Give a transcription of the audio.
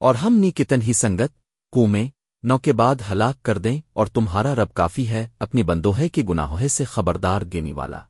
اور ہم نی کتن ہی سنگت، کومیں نو کے بعد ہلاک کر دیں اور تمہارا رب کافی ہے، اپنی بندوہے کے گناہوہے سے خبردار گینے والا۔